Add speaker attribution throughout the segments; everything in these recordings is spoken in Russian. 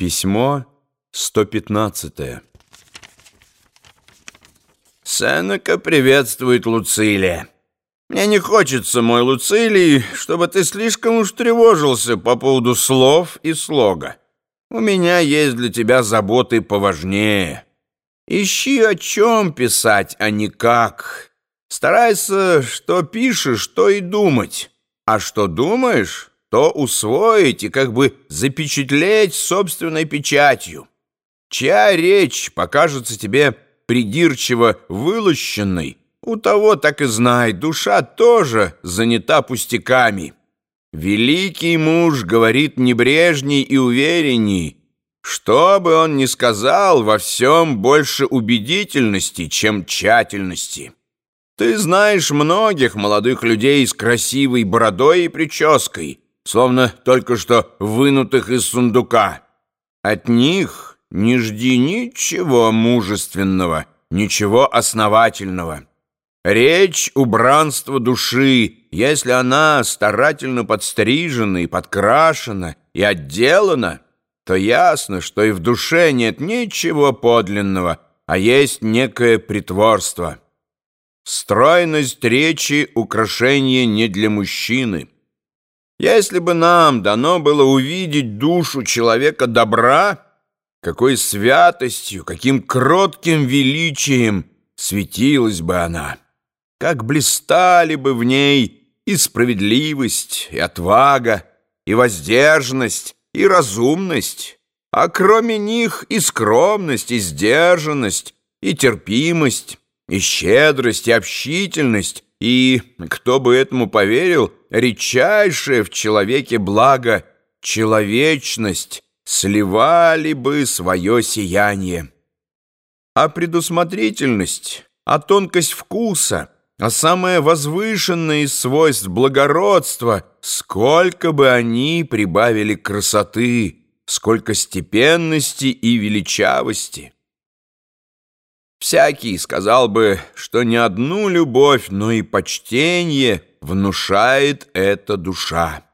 Speaker 1: Письмо 115
Speaker 2: Сенека приветствует Луцилия. Мне не хочется, мой Луцилий, чтобы ты слишком уж тревожился по поводу слов и слога. У меня есть для тебя заботы поважнее. Ищи, о чем писать, а не как. Старайся, что пишешь, то и думать. А что думаешь, то усвоить и как бы запечатлеть собственной печатью. Чья речь покажется тебе придирчиво вылощенной, у того так и знай, душа тоже занята пустяками. Великий муж говорит небрежней и уверенней, что бы он ни сказал, во всем больше убедительности, чем тщательности. Ты знаешь многих молодых людей с красивой бородой и прической, словно только что вынутых из сундука. От них не жди ничего мужественного, ничего основательного. Речь — убранство души, если она старательно подстрижена и подкрашена и отделана, то ясно, что и в душе нет ничего подлинного, а есть некое притворство. Стройность речи — украшение не для мужчины — если бы нам дано было увидеть душу человека добра, какой святостью, каким кротким величием светилась бы она, как блистали бы в ней и справедливость, и отвага, и воздержанность, и разумность, а кроме них и скромность, и сдержанность, и терпимость, и щедрость, и общительность, и, кто бы этому поверил, редчайшее в человеке благо — человечность сливали бы свое сияние. А предусмотрительность, а тонкость вкуса, а самое возвышенное из свойств благородства, сколько бы они прибавили красоты, сколько степенности и величавости. Всякий сказал бы, что не одну любовь, но и почтение внушает эта душа.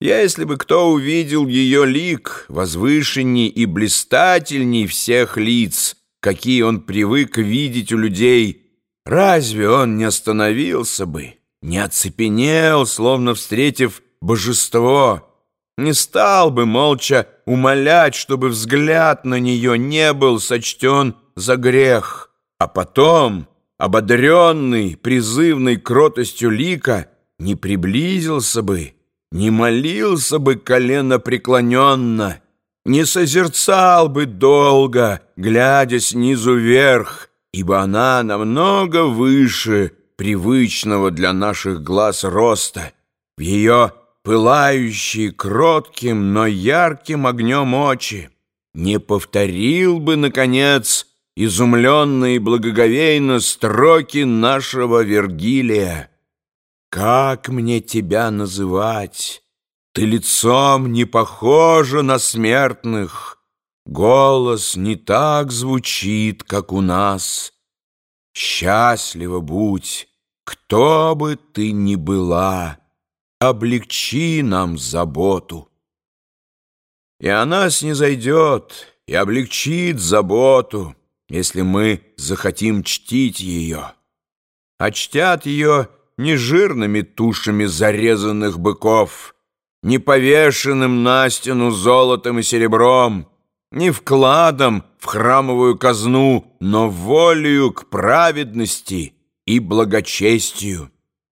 Speaker 2: Если бы кто увидел ее лик, возвышенней и блистательней всех лиц, какие он привык видеть у людей, разве он не остановился бы, не оцепенел, словно встретив божество, не стал бы молча умолять, чтобы взгляд на нее не был сочтен за грех, а потом, ободренный призывной кротостью лика, не приблизился бы, не молился бы колено преклоненно, не созерцал бы долго, глядя снизу вверх, ибо она намного выше привычного для наших глаз роста. В ее пылающие кротким, но ярким огнем очи не повторил бы, наконец, изумленные благоговейно строки нашего Вергилия. «Как мне тебя называть? Ты лицом не похожа на смертных, голос не так звучит, как у нас. Счастлива будь, кто бы ты ни была, облегчи нам заботу». И она снизойдет и облегчит заботу, если мы захотим чтить ее. А чтят ее не жирными тушами зарезанных быков, не повешенным на стену золотом и серебром, не вкладом в храмовую казну, но волею к праведности и благочестию.